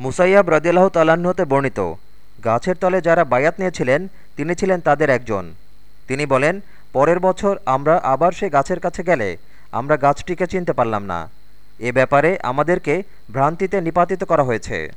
মুসাইয়াব রদিয়াল্লাহ তালাহতে বর্ণিত, গাছের তলে যারা বায়াত নিয়েছিলেন, তিনি ছিলেন তাদের একজন। তিনি বলেন, পরের বছর আমরা আবার সে গাছের কাছে গেলে আমরা গাছটিকে চিনতে পারলাম না। এ ব্যাপারে আমাদেরকে ভ্রান্তিতে নিপাতিত করা হয়েছে।